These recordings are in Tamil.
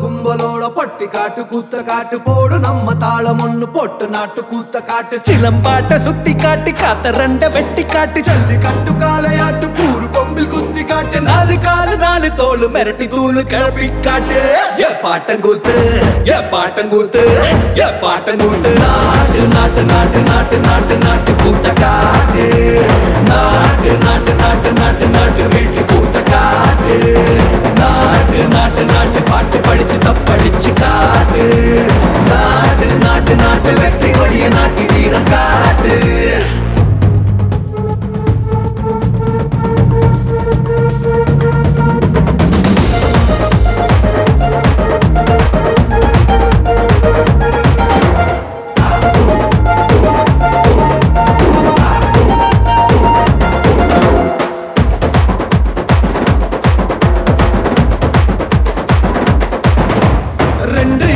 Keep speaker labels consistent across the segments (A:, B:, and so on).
A: கும்பலோடு கும்பலோட பொட்டி காட்டு கூத்த காட்டு போடு. நம்ம தாளம் ஒண்ணு போட்டு நாட்டு கூத்த காட்டு.
B: சிலம்பாட்ட சுத்தி காட்டு காத்த ரெண்ட வெட்டி காட்டு.
A: ஜல்லி காட்டு காலையாட்டு கூறு கொம்பில் குத்தி காட்டு.
B: நாலு காலு நாலு தோல் மிரட்டி தூள் கிளப்பி காட்டு. ஏ பாட்டங்கூத்து ஏ பாட்டங்கூத்து ஏ பாட்டங்கூத்து நாட்டு நாட்டு நாட்டு நாட்டு நாட்டு நாட்டு கூத்த காட்டு. நாட்டு நாட்டு நாட்டு நாட்டு நாட்டு வீட்டு Янат и Вирангар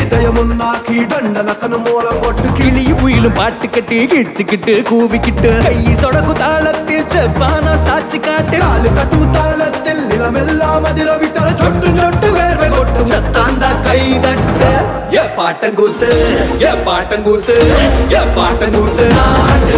B: வீரம்
A: தண்டனக்கனு மூலம் போட்டு
B: கிளியும் புயலும் பாட்டு கட்டி கிடிச்சுக்கிட்டு கூவிக்கிட்டு கை சொடக்கு தாளத்தில் செவ்வானா சாட்சி காட்டு
A: காலு கட்டு தாளத்தில் நிலமெல்லாம் அதிர விட்டால் சொட்டு சொட்டு வேர்வை கொட்டும்
B: சத்தாந்தா கை தட்ட. ஏ பாட்டங்கூத்து ஏ பாட்டங்கூத்து ஏ பாட்டங்கூத்து நாட்டு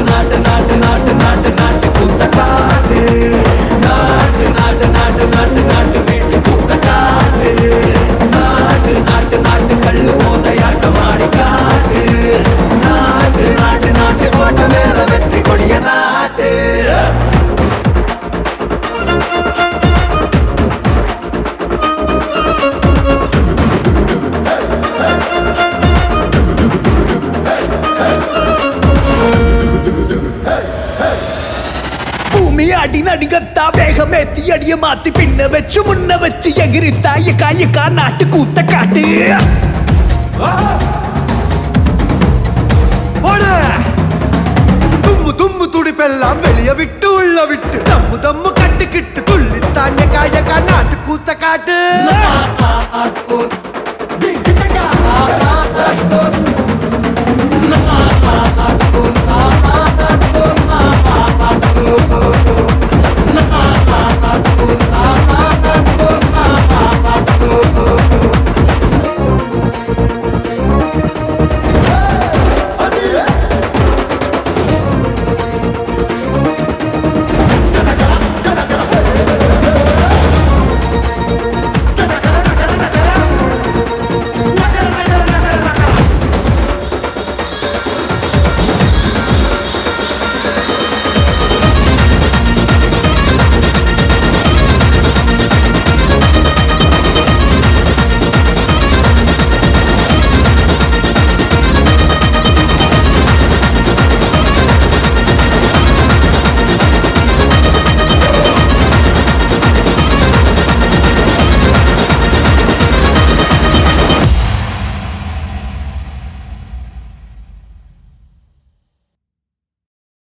B: நடிகத்தா வேகமேத்தி அடிய மாத்தி பின்ன வச்சு முன்ன வச்சு எகிரித்தா எக்கா எக்கா நாட்டு கூத்த காட்டு
A: தும்மு தும்மு துடிப்பெல்லாம் வெளிய விட்டு உள்ள விட்டு தம்மு தம்மு கட்டுக்கிட்டு துள்ளி தாண்ட காய நாட்டு கூத்த காட்டு